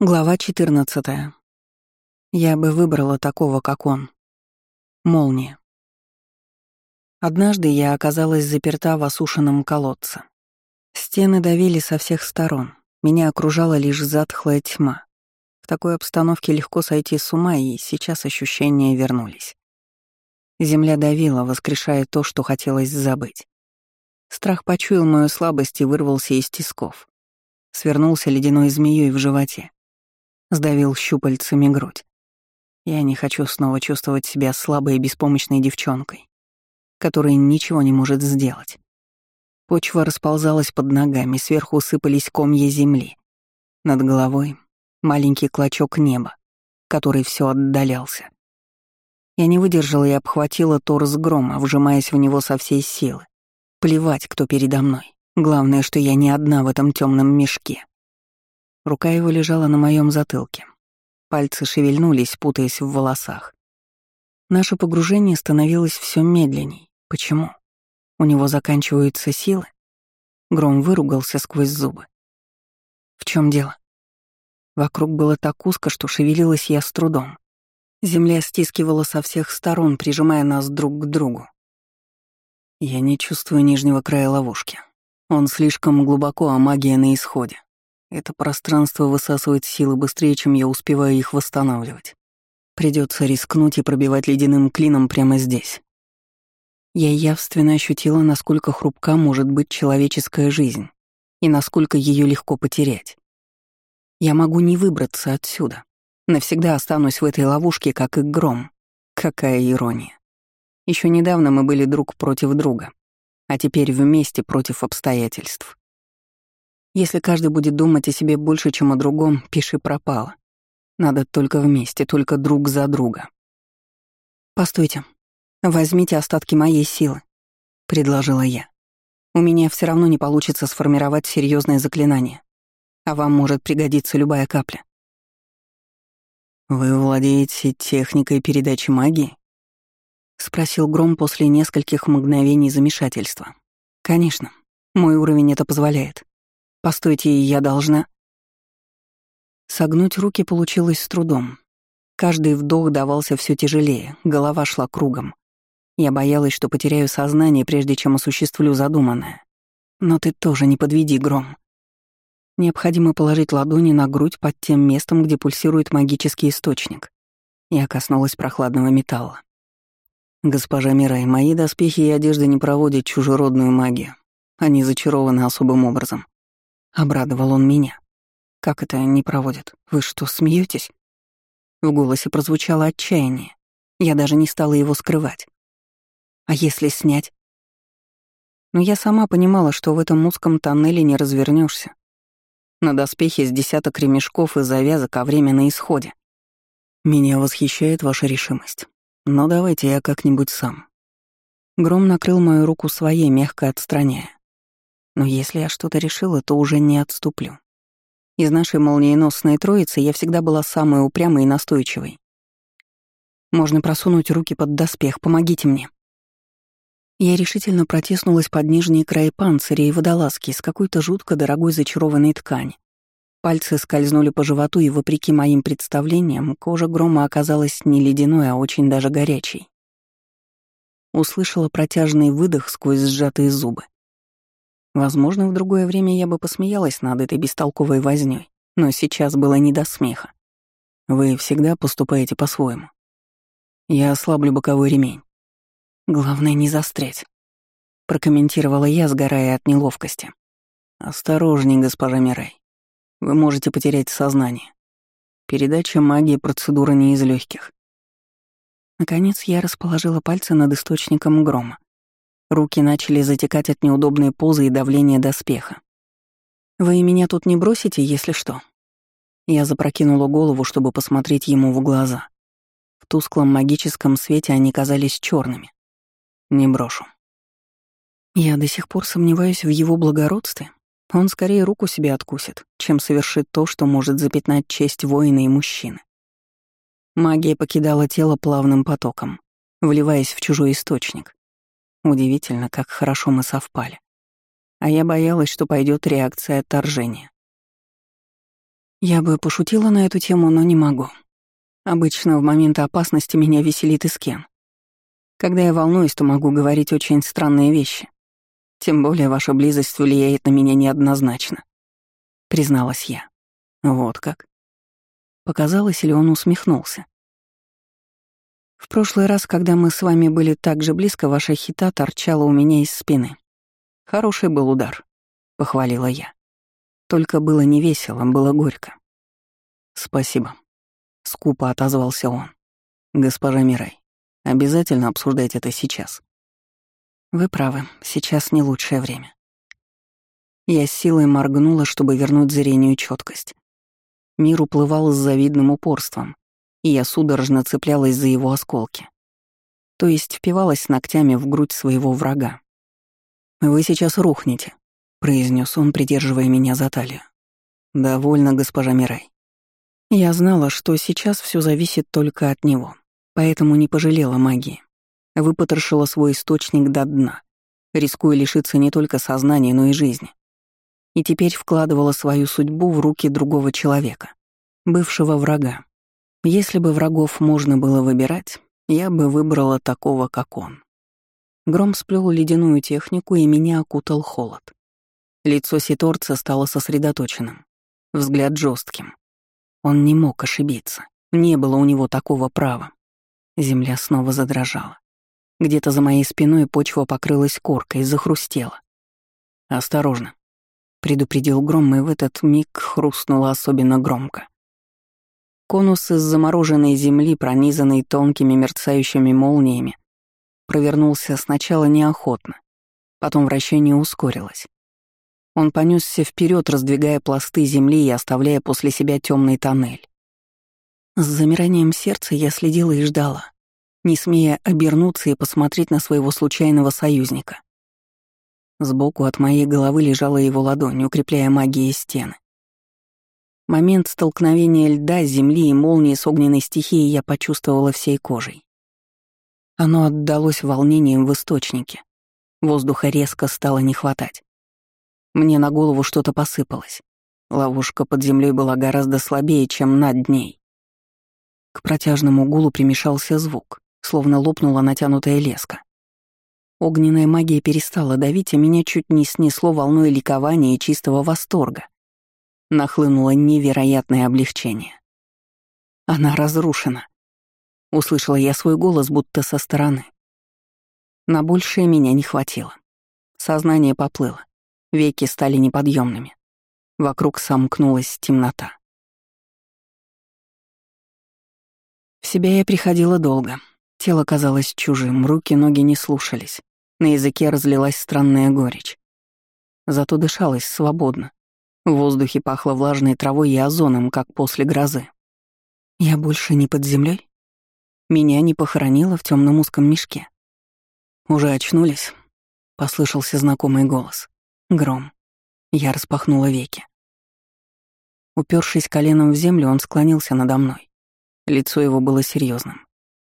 Глава 14. Я бы выбрала такого, как он. Молния. Однажды я оказалась заперта в осушенном колодце. Стены давили со всех сторон. Меня окружала лишь затхлая тьма. В такой обстановке легко сойти с ума, и сейчас ощущения вернулись. Земля давила, воскрешая то, что хотелось забыть. Страх почуял мою слабость и вырвался из тисков. Свернулся ледяной змеей в животе сдавил щупальцами грудь. Я не хочу снова чувствовать себя слабой и беспомощной девчонкой, которая ничего не может сделать. Почва расползалась под ногами, сверху сыпались комья земли. Над головой маленький клочок неба, который все отдалялся. Я не выдержала и обхватила торс грома, вжимаясь в него со всей силы. Плевать, кто передо мной. Главное, что я не одна в этом темном мешке. Рука его лежала на моем затылке. Пальцы шевельнулись, путаясь в волосах. Наше погружение становилось все медленней. Почему? У него заканчиваются силы? Гром выругался сквозь зубы. В чем дело? Вокруг было так узко, что шевелилась я с трудом. Земля стискивала со всех сторон, прижимая нас друг к другу. Я не чувствую нижнего края ловушки. Он слишком глубоко, а магия на исходе. Это пространство высасывает силы быстрее, чем я успеваю их восстанавливать. Придется рискнуть и пробивать ледяным клином прямо здесь. Я явственно ощутила, насколько хрупка может быть человеческая жизнь и насколько ее легко потерять. Я могу не выбраться отсюда. Навсегда останусь в этой ловушке, как и гром. Какая ирония. Еще недавно мы были друг против друга, а теперь вместе против обстоятельств. Если каждый будет думать о себе больше, чем о другом, пиши пропало. Надо только вместе, только друг за друга. «Постойте, возьмите остатки моей силы», — предложила я. «У меня все равно не получится сформировать серьезное заклинание, а вам может пригодиться любая капля». «Вы владеете техникой передачи магии?» — спросил Гром после нескольких мгновений замешательства. «Конечно, мой уровень это позволяет. Постойте, я должна... Согнуть руки получилось с трудом. Каждый вдох давался все тяжелее, голова шла кругом. Я боялась, что потеряю сознание, прежде чем осуществлю задуманное. Но ты тоже не подведи, Гром. Необходимо положить ладони на грудь под тем местом, где пульсирует магический источник. Я коснулась прохладного металла. «Госпожа Мирай, мои доспехи и одежда не проводят чужеродную магию. Они зачарованы особым образом. Обрадовал он меня. Как это не проводят? Вы что, смеетесь? В голосе прозвучало отчаяние. Я даже не стала его скрывать. А если снять? Но я сама понимала, что в этом узком тоннеле не развернешься. На доспехе с десяток ремешков и завязок, а время на исходе. Меня восхищает ваша решимость. Но давайте я как-нибудь сам. Гром накрыл мою руку своей, мягко отстраняя. Но если я что-то решила, то уже не отступлю. Из нашей молниеносной троицы я всегда была самой упрямой и настойчивой. Можно просунуть руки под доспех, помогите мне. Я решительно протиснулась под нижний край панциря и водолазки из какой-то жутко дорогой зачарованной ткани. Пальцы скользнули по животу, и, вопреки моим представлениям, кожа грома оказалась не ледяной, а очень даже горячей. Услышала протяжный выдох сквозь сжатые зубы. Возможно, в другое время я бы посмеялась над этой бестолковой вознёй, но сейчас было не до смеха. Вы всегда поступаете по-своему. Я ослаблю боковой ремень. Главное, не застрять. Прокомментировала я, сгорая от неловкости. Осторожней, госпожа Мирай. Вы можете потерять сознание. Передача магии — процедура не из легких. Наконец я расположила пальцы над источником грома. Руки начали затекать от неудобной позы и давления доспеха. «Вы меня тут не бросите, если что?» Я запрокинула голову, чтобы посмотреть ему в глаза. В тусклом магическом свете они казались черными. Не брошу. Я до сих пор сомневаюсь в его благородстве. Он скорее руку себе откусит, чем совершит то, что может запятнать честь воина и мужчины. Магия покидала тело плавным потоком, вливаясь в чужой источник. Удивительно, как хорошо мы совпали. А я боялась, что пойдет реакция отторжения. Я бы пошутила на эту тему, но не могу. Обычно в моменты опасности меня веселит Искен. Когда я волнуюсь, то могу говорить очень странные вещи. Тем более ваша близость влияет на меня неоднозначно. Призналась я. Вот как. Показалось, ли он усмехнулся. В прошлый раз, когда мы с вами были так же близко, ваша хита торчала у меня из спины. Хороший был удар, — похвалила я. Только было не весело, было горько. «Спасибо», — скупо отозвался он. «Госпожа Мирай, обязательно обсуждать это сейчас». «Вы правы, сейчас не лучшее время». Я силой моргнула, чтобы вернуть зрению четкость. Мир уплывал с завидным упорством, и я судорожно цеплялась за его осколки. То есть впивалась ногтями в грудь своего врага. «Вы сейчас рухнете», — произнес он, придерживая меня за талию. «Довольно, госпожа Мирай». Я знала, что сейчас все зависит только от него, поэтому не пожалела магии. Выпотрошила свой источник до дна, рискуя лишиться не только сознания, но и жизни. И теперь вкладывала свою судьбу в руки другого человека, бывшего врага. Если бы врагов можно было выбирать, я бы выбрала такого, как он. Гром сплел ледяную технику, и меня окутал холод. Лицо ситорца стало сосредоточенным, взгляд жестким. Он не мог ошибиться, не было у него такого права. Земля снова задрожала. Где-то за моей спиной почва покрылась коркой, захрустела. «Осторожно», — предупредил Гром, и в этот миг хрустнуло особенно громко. Конус из замороженной земли, пронизанный тонкими мерцающими молниями, провернулся сначала неохотно, потом вращение ускорилось. Он понесся вперед, раздвигая пласты земли и оставляя после себя темный тоннель. С замиранием сердца я следила и ждала, не смея обернуться и посмотреть на своего случайного союзника. Сбоку от моей головы лежала его ладонь, укрепляя магией стены. Момент столкновения льда, земли и молнии с огненной стихией я почувствовала всей кожей. Оно отдалось волнением в источнике. Воздуха резко стало не хватать. Мне на голову что-то посыпалось. Ловушка под землей была гораздо слабее, чем над ней. К протяжному гулу примешался звук, словно лопнула натянутая леска. Огненная магия перестала давить, а меня чуть не снесло волной ликования и чистого восторга нахлынуло невероятное облегчение. Она разрушена. Услышала я свой голос будто со стороны. На большее меня не хватило. Сознание поплыло, веки стали неподъемными. Вокруг сомкнулась темнота. В себя я приходила долго. Тело казалось чужим, руки, ноги не слушались. На языке разлилась странная горечь. Зато дышалось свободно, в воздухе пахло влажной травой и озоном, как после грозы. Я больше не под землей. Меня не похоронило в темном узком мешке. Уже очнулись. Послышался знакомый голос. Гром. Я распахнула веки. Упершись коленом в землю, он склонился надо мной. Лицо его было серьезным.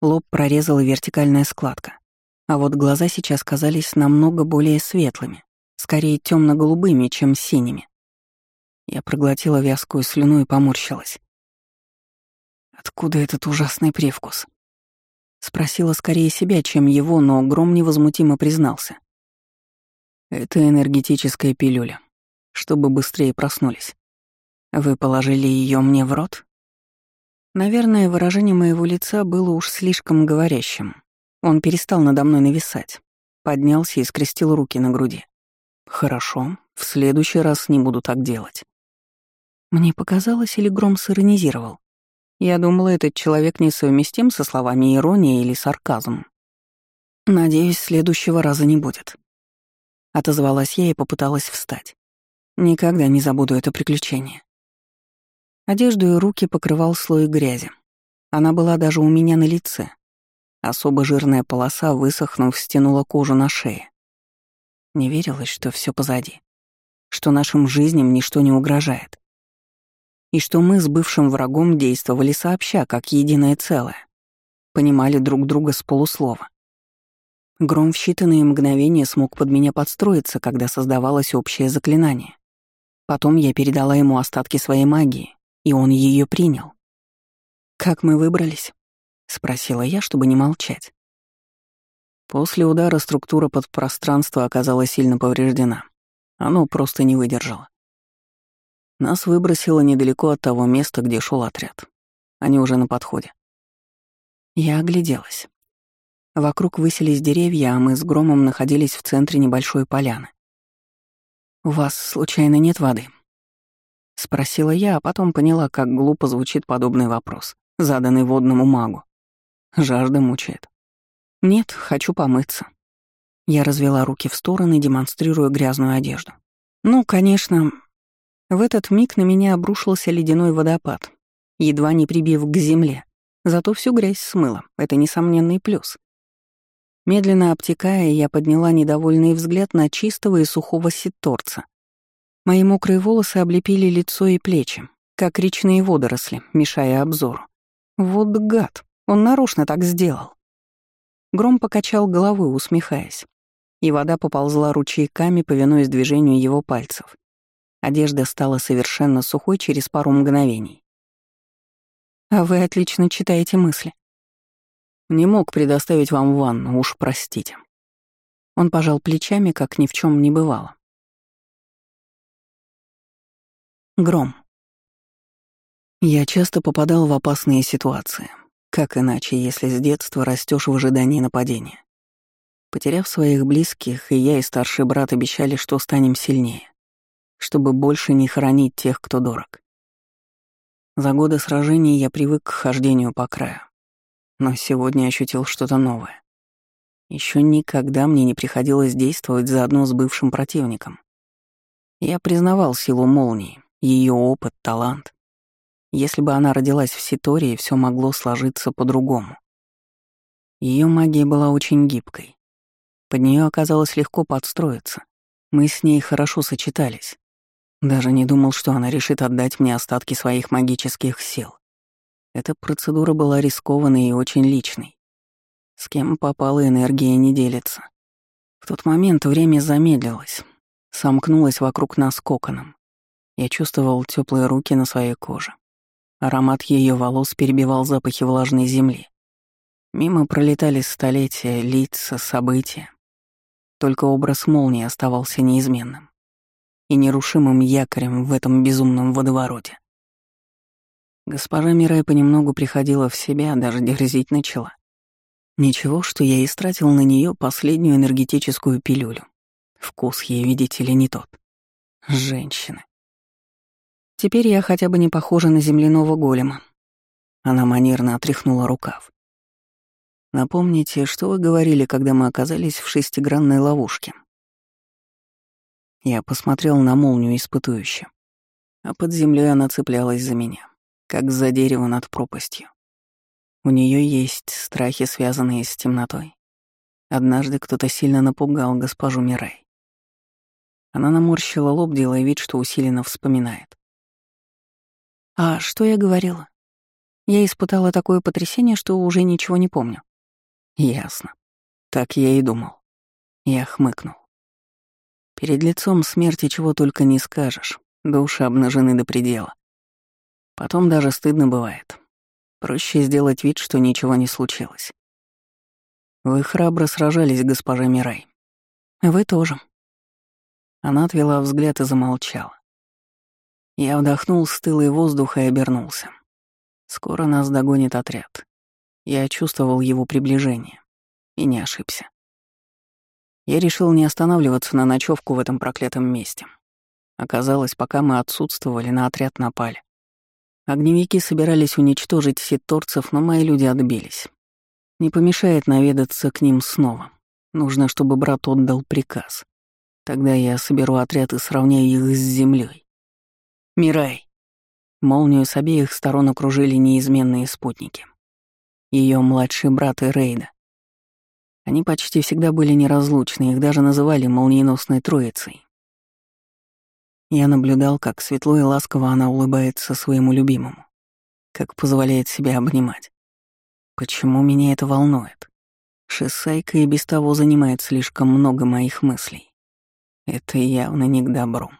Лоб прорезала вертикальная складка. А вот глаза сейчас казались намного более светлыми, скорее темно голубыми чем синими. Я проглотила вязкую слюну и поморщилась. «Откуда этот ужасный привкус?» Спросила скорее себя, чем его, но Гром невозмутимо признался. «Это энергетическая пилюля, чтобы быстрее проснулись. Вы положили ее мне в рот?» Наверное, выражение моего лица было уж слишком говорящим. Он перестал надо мной нависать, поднялся и скрестил руки на груди. «Хорошо, в следующий раз не буду так делать». Мне показалось, или Гром сиронизировал. Я думала, этот человек несовместим со словами ирония или сарказм. «Надеюсь, следующего раза не будет». Отозвалась я и попыталась встать. Никогда не забуду это приключение. Одежду и руки покрывал слой грязи. Она была даже у меня на лице. Особо жирная полоса, высохнув, стянула кожу на шее. Не верилось, что все позади. Что нашим жизням ничто не угрожает и что мы с бывшим врагом действовали сообща, как единое целое. Понимали друг друга с полуслова. Гром в считанные мгновения смог под меня подстроиться, когда создавалось общее заклинание. Потом я передала ему остатки своей магии, и он ее принял. «Как мы выбрались?» — спросила я, чтобы не молчать. После удара структура подпространства оказалась сильно повреждена. Оно просто не выдержало. Нас выбросило недалеко от того места, где шел отряд. Они уже на подходе. Я огляделась. Вокруг высились деревья, а мы с Громом находились в центре небольшой поляны. «У вас, случайно, нет воды?» Спросила я, а потом поняла, как глупо звучит подобный вопрос, заданный водному магу. Жажда мучает. «Нет, хочу помыться». Я развела руки в стороны, демонстрируя грязную одежду. Ну, конечно, в этот миг на меня обрушился ледяной водопад, едва не прибив к земле. Зато всю грязь смыло, это несомненный плюс. Медленно обтекая, я подняла недовольный взгляд на чистого и сухого ситторца. Мои мокрые волосы облепили лицо и плечи, как речные водоросли, мешая обзору. Вот гад, он нарочно так сделал. Гром покачал головой, усмехаясь, и вода поползла ручейками, повинуясь движению его пальцев. Одежда стала совершенно сухой через пару мгновений. «А вы отлично читаете мысли», не мог предоставить вам ванну, уж простите. Он пожал плечами, как ни в чем не бывало. Гром. Я часто попадал в опасные ситуации. Как иначе, если с детства растешь в ожидании нападения? Потеряв своих близких, и я, и старший брат обещали, что станем сильнее, чтобы больше не хоронить тех, кто дорог. За годы сражений я привык к хождению по краю но сегодня ощутил что-то новое. Еще никогда мне не приходилось действовать заодно с бывшим противником. Я признавал силу молнии, ее опыт, талант. Если бы она родилась в Ситории, все могло сложиться по-другому. Ее магия была очень гибкой. Под нее оказалось легко подстроиться. Мы с ней хорошо сочетались. Даже не думал, что она решит отдать мне остатки своих магических сил. Эта процедура была рискованной и очень личной. С кем попала энергия не делится. В тот момент время замедлилось, сомкнулось вокруг нас коконом. Я чувствовал теплые руки на своей коже. Аромат ее волос перебивал запахи влажной земли. Мимо пролетали столетия, лица, события. Только образ молнии оставался неизменным и нерушимым якорем в этом безумном водовороте. Госпожа Мирай понемногу приходила в себя, даже дерзить начала. Ничего, что я истратил на нее последнюю энергетическую пилюлю. Вкус ей, видите ли, не тот. Женщины. Теперь я хотя бы не похожа на земляного голема. Она манерно отряхнула рукав. Напомните, что вы говорили, когда мы оказались в шестигранной ловушке? Я посмотрел на молнию испытующе, а под землей она цеплялась за меня как за дерево над пропастью. У нее есть страхи, связанные с темнотой. Однажды кто-то сильно напугал госпожу Мирай. Она наморщила лоб, делая вид, что усиленно вспоминает. «А что я говорила? Я испытала такое потрясение, что уже ничего не помню». «Ясно. Так я и думал». Я хмыкнул. Перед лицом смерти чего только не скажешь, души обнажены до предела. Потом даже стыдно бывает. Проще сделать вид, что ничего не случилось. Вы храбро сражались, госпожа Мирай. Вы тоже. Она отвела взгляд и замолчала. Я вдохнул стылый воздух и обернулся. Скоро нас догонит отряд. Я чувствовал его приближение. И не ошибся. Я решил не останавливаться на ночевку в этом проклятом месте. Оказалось, пока мы отсутствовали, на отряд напали. Огневики собирались уничтожить ситторцев, но мои люди отбились. Не помешает наведаться к ним снова. Нужно, чтобы брат отдал приказ. Тогда я соберу отряд и сравняю их с землей. Мирай. Молнию с обеих сторон окружили неизменные спутники. Ее младший брат и Рейда. Они почти всегда были неразлучны, их даже называли молниеносной троицей. Я наблюдал, как светло и ласково она улыбается своему любимому, как позволяет себя обнимать. Почему меня это волнует? Шессайка и без того занимает слишком много моих мыслей. Это явно не к добру.